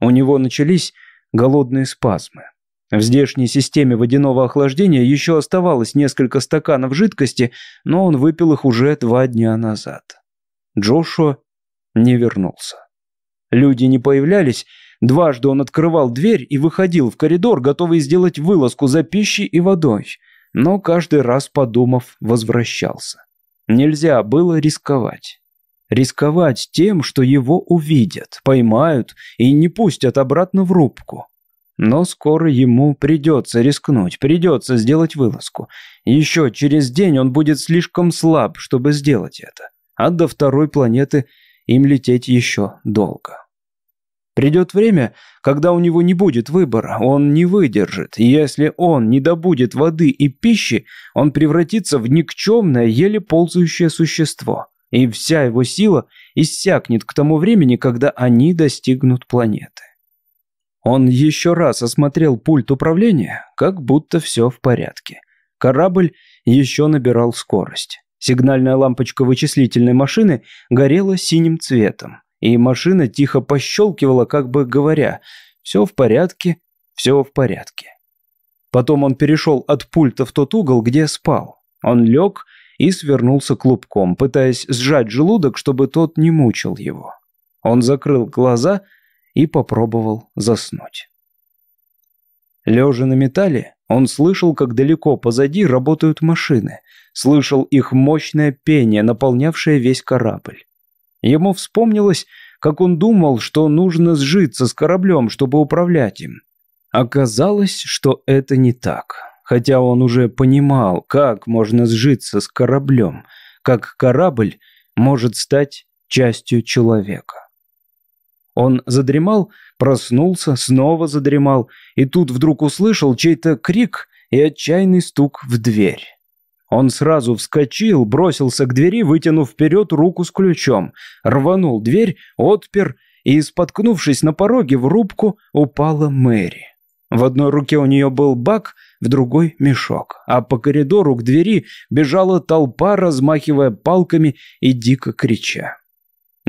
У него начались голодные спазмы. В здешней системе водяного охлаждения еще оставалось несколько стаканов жидкости, но он выпил их уже два дня назад. Джошуа не вернулся. Люди не появлялись, дважды он открывал дверь и выходил в коридор, готовый сделать вылазку за пищей и водой – но каждый раз, подумав, возвращался. Нельзя было рисковать. Рисковать тем, что его увидят, поймают и не пустят обратно в рубку. Но скоро ему придется рискнуть, придется сделать вылазку. Еще через день он будет слишком слаб, чтобы сделать это. А до второй планеты им лететь еще долго. Придет время, когда у него не будет выбора, он не выдержит. И если он не добудет воды и пищи, он превратится в никчемное, еле ползающее существо. И вся его сила иссякнет к тому времени, когда они достигнут планеты. Он еще раз осмотрел пульт управления, как будто все в порядке. Корабль еще набирал скорость. Сигнальная лампочка вычислительной машины горела синим цветом и машина тихо пощелкивала, как бы говоря «все в порядке, все в порядке». Потом он перешел от пульта в тот угол, где спал. Он лег и свернулся клубком, пытаясь сжать желудок, чтобы тот не мучил его. Он закрыл глаза и попробовал заснуть. Лежа на металле, он слышал, как далеко позади работают машины, слышал их мощное пение, наполнявшее весь корабль. Ему вспомнилось, как он думал, что нужно сжиться с кораблем, чтобы управлять им. Оказалось, что это не так, хотя он уже понимал, как можно сжиться с кораблем, как корабль может стать частью человека. Он задремал, проснулся, снова задремал, и тут вдруг услышал чей-то крик и отчаянный стук в дверь. Он сразу вскочил, бросился к двери, вытянув вперед руку с ключом, рванул дверь, отпер и, споткнувшись на пороге в рубку, упала Мэри. В одной руке у нее был бак, в другой – мешок, а по коридору к двери бежала толпа, размахивая палками и дико крича.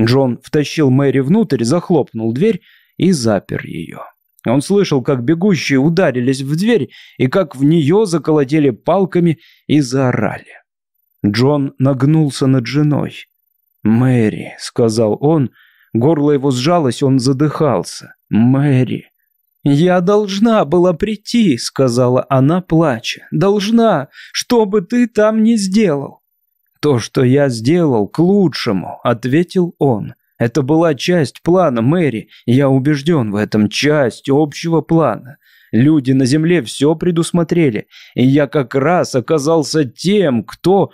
Джон втащил Мэри внутрь, захлопнул дверь и запер ее. Он слышал, как бегущие ударились в дверь и как в нее заколотили палками и заорали. Джон нагнулся над женой. «Мэри», — сказал он, горло его сжалось, он задыхался. «Мэри». «Я должна была прийти», — сказала она, плача. «Должна, что бы ты там ни сделал». «То, что я сделал, к лучшему», — ответил он. Это была часть плана Мэри, я убежден в этом, часть общего плана. Люди на земле все предусмотрели, и я как раз оказался тем, кто...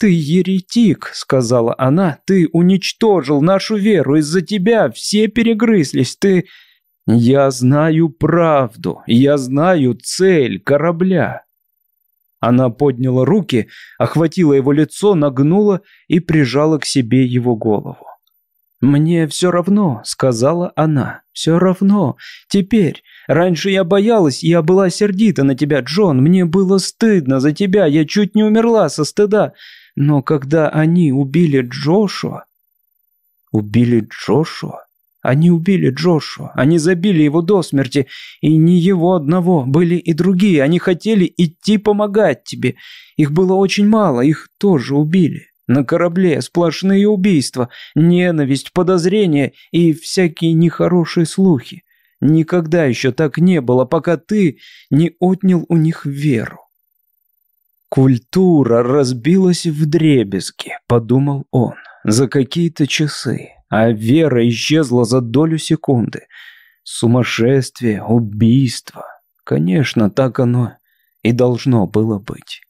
«Ты еретик», — сказала она, — «ты уничтожил нашу веру, из-за тебя все перегрызлись, ты...» «Я знаю правду, я знаю цель корабля». Она подняла руки, охватила его лицо, нагнула и прижала к себе его голову. «Мне все равно», — сказала она. «Все равно. Теперь. Раньше я боялась, я была сердита на тебя, Джон. Мне было стыдно за тебя, я чуть не умерла со стыда. Но когда они убили Джошуа...» «Убили Джошуа?» Они убили Джошуа, они забили его до смерти, и не его одного, были и другие, они хотели идти помогать тебе. Их было очень мало, их тоже убили. На корабле сплошные убийства, ненависть, подозрения и всякие нехорошие слухи. Никогда еще так не было, пока ты не отнял у них веру. Культура разбилась в дребезги, подумал он, за какие-то часы, а вера исчезла за долю секунды. Сумасшествие, убийство. Конечно, так оно и должно было быть.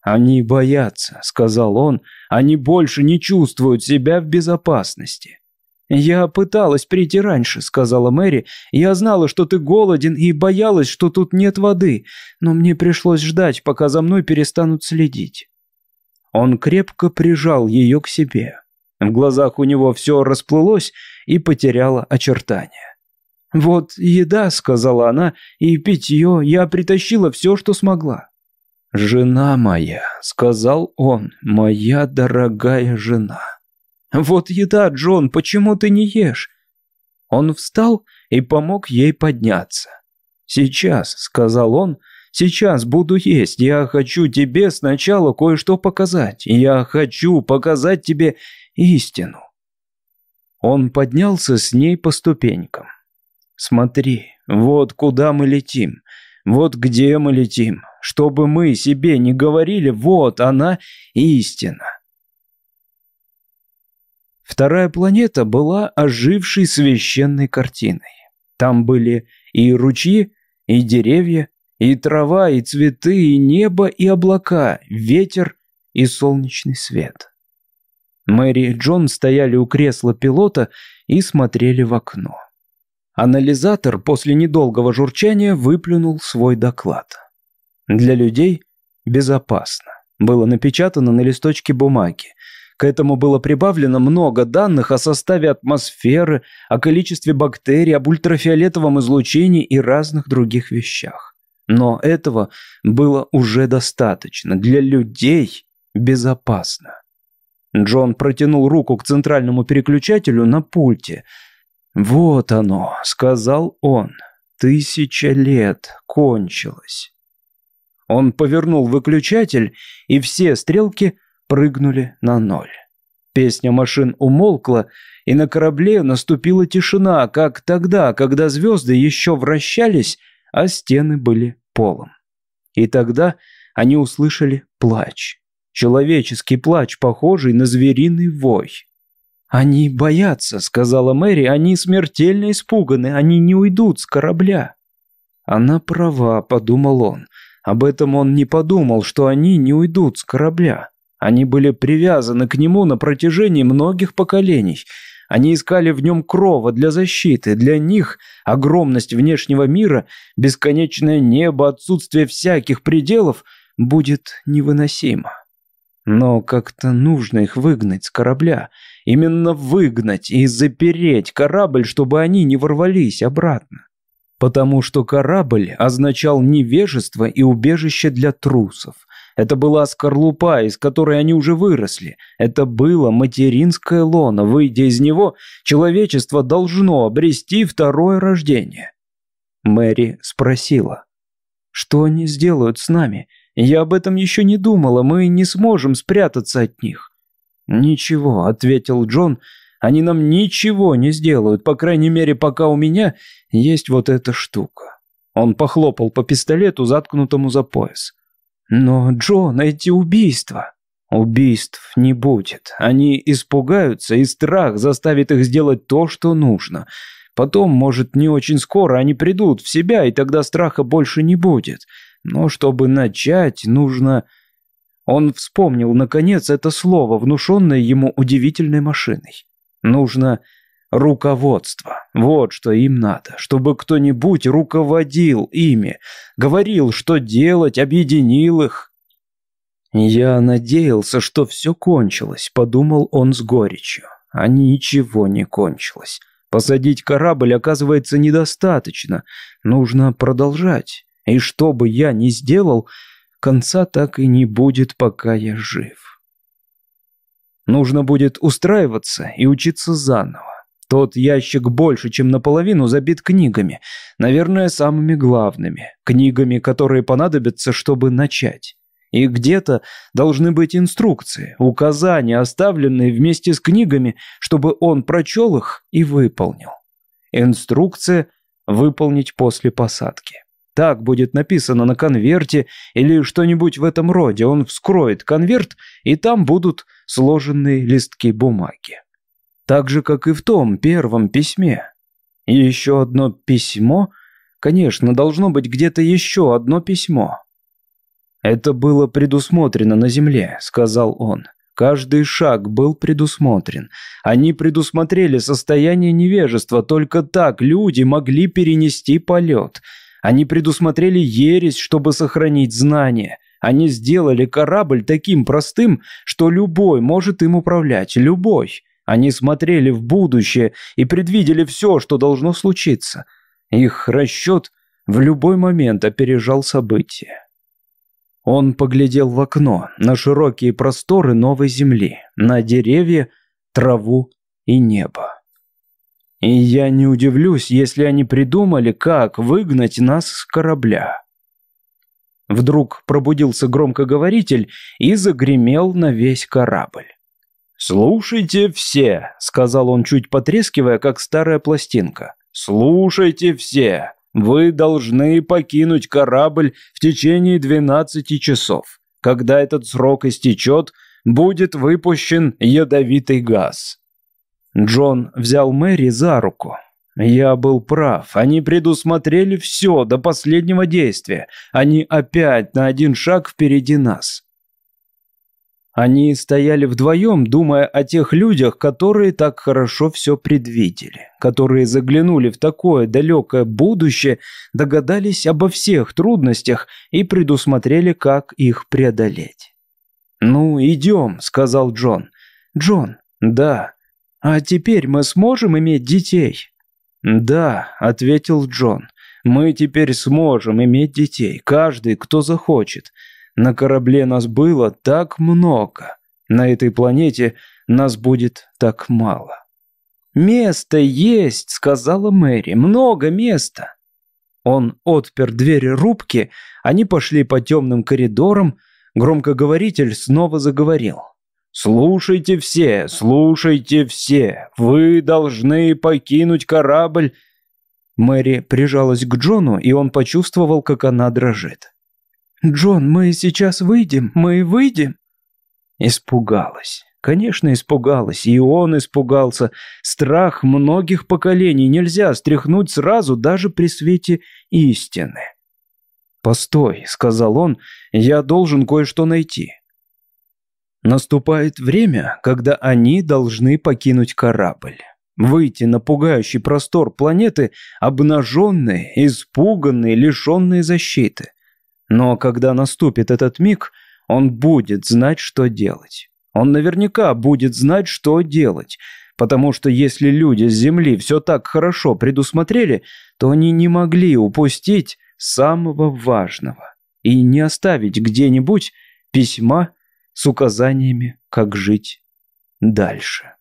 «Они боятся», — сказал он, — «они больше не чувствуют себя в безопасности». «Я пыталась прийти раньше», — сказала Мэри. «Я знала, что ты голоден и боялась, что тут нет воды, но мне пришлось ждать, пока за мной перестанут следить». Он крепко прижал ее к себе. В глазах у него все расплылось и потеряло очертания. «Вот еда», — сказала она, — «и питье. Я притащила все, что смогла». «Жена моя», — сказал он, — «моя дорогая жена». «Вот еда, Джон, почему ты не ешь?» Он встал и помог ей подняться. «Сейчас», — сказал он, — «сейчас буду есть. Я хочу тебе сначала кое-что показать. Я хочу показать тебе истину». Он поднялся с ней по ступенькам. «Смотри, вот куда мы летим. Вот где мы летим. Что бы мы себе не говорили, вот она истина. Вторая планета была ожившей священной картиной. Там были и ручьи, и деревья, и трава, и цветы, и небо, и облака, ветер и солнечный свет. Мэри и Джон стояли у кресла пилота и смотрели в окно. Анализатор после недолгого журчания выплюнул свой доклад. Для людей безопасно. Было напечатано на листочке бумаги. К этому было прибавлено много данных о составе атмосферы, о количестве бактерий, об ультрафиолетовом излучении и разных других вещах. Но этого было уже достаточно. Для людей безопасно. Джон протянул руку к центральному переключателю на пульте – «Вот оно», — сказал он. «Тысяча лет кончилось». Он повернул выключатель, и все стрелки прыгнули на ноль. Песня машин умолкла, и на корабле наступила тишина, как тогда, когда звезды еще вращались, а стены были полом. И тогда они услышали плач. Человеческий плач, похожий на звериный вой. «Они боятся», — сказала Мэри, — «они смертельно испуганы, они не уйдут с корабля». «Она права», — подумал он. Об этом он не подумал, что они не уйдут с корабля. Они были привязаны к нему на протяжении многих поколений. Они искали в нем крова для защиты. Для них огромность внешнего мира, бесконечное небо, отсутствие всяких пределов будет невыносимо. Но как-то нужно их выгнать с корабля. Именно выгнать и запереть корабль, чтобы они не ворвались обратно. Потому что корабль означал невежество и убежище для трусов. Это была скорлупа, из которой они уже выросли. Это было материнское лоно. Выйдя из него, человечество должно обрести второе рождение. Мэри спросила. «Что они сделают с нами? Я об этом еще не думала. Мы не сможем спрятаться от них». «Ничего», — ответил Джон, — «они нам ничего не сделают, по крайней мере, пока у меня есть вот эта штука». Он похлопал по пистолету, заткнутому за пояс. «Но, Джон, эти убийства...» «Убийств не будет. Они испугаются, и страх заставит их сделать то, что нужно. Потом, может, не очень скоро они придут в себя, и тогда страха больше не будет. Но чтобы начать, нужно...» Он вспомнил, наконец, это слово, внушенное ему удивительной машиной. «Нужно руководство. Вот что им надо, чтобы кто-нибудь руководил ими, говорил, что делать, объединил их. Я надеялся, что все кончилось, подумал он с горечью. А ничего не кончилось. Посадить корабль, оказывается, недостаточно. Нужно продолжать. И что бы я ни сделал, конца так и не будет, пока я жив. Нужно будет устраиваться и учиться заново. Тот ящик больше, чем наполовину забит книгами, наверное, самыми главными, книгами, которые понадобятся, чтобы начать. И где-то должны быть инструкции, указания, оставленные вместе с книгами, чтобы он прочел их и выполнил. Инструкция выполнить после посадки. Так будет написано на конверте или что-нибудь в этом роде. Он вскроет конверт, и там будут сложенные листки бумаги так же, как и в том первом письме. И еще одно письмо? Конечно, должно быть где-то еще одно письмо. «Это было предусмотрено на земле», — сказал он. Каждый шаг был предусмотрен. Они предусмотрели состояние невежества, только так люди могли перенести полет. Они предусмотрели ересь, чтобы сохранить знания. Они сделали корабль таким простым, что любой может им управлять, любой. Они смотрели в будущее и предвидели все, что должно случиться. Их расчет в любой момент опережал события. Он поглядел в окно, на широкие просторы новой земли, на деревья, траву и небо. И я не удивлюсь, если они придумали, как выгнать нас с корабля. Вдруг пробудился громкоговоритель и загремел на весь корабль. «Слушайте все», — сказал он, чуть потрескивая, как старая пластинка. «Слушайте все. Вы должны покинуть корабль в течение 12 часов. Когда этот срок истечет, будет выпущен ядовитый газ». Джон взял Мэри за руку. Я был прав. Они предусмотрели все до последнего действия. Они опять на один шаг впереди нас. Они стояли вдвоем, думая о тех людях, которые так хорошо все предвидели, которые заглянули в такое далекое будущее, догадались обо всех трудностях и предусмотрели, как их преодолеть. «Ну, идем», — сказал Джон. «Джон, да. А теперь мы сможем иметь детей?» «Да», — ответил Джон. «Мы теперь сможем иметь детей, каждый, кто захочет. На корабле нас было так много. На этой планете нас будет так мало. «Место есть», — сказала Мэри, — «много места». Он отпер дверь рубки, они пошли по темным коридорам, громкоговоритель снова заговорил. «Слушайте все, слушайте все, вы должны покинуть корабль». Мэри прижалась к Джону, и он почувствовал, как она дрожит. «Джон, мы сейчас выйдем, мы выйдем». Испугалась. Конечно, испугалась, и он испугался. Страх многих поколений нельзя стряхнуть сразу, даже при свете истины. «Постой», — сказал он, — «я должен кое-что найти». Наступает время, когда они должны покинуть корабль. Выйти на пугающий простор планеты, обнаженные, испуганные, лишенные защиты. Но когда наступит этот миг, он будет знать, что делать. Он наверняка будет знать, что делать, потому что если люди с Земли все так хорошо предусмотрели, то они не могли упустить самого важного и не оставить где-нибудь письма с указаниями, как жить дальше.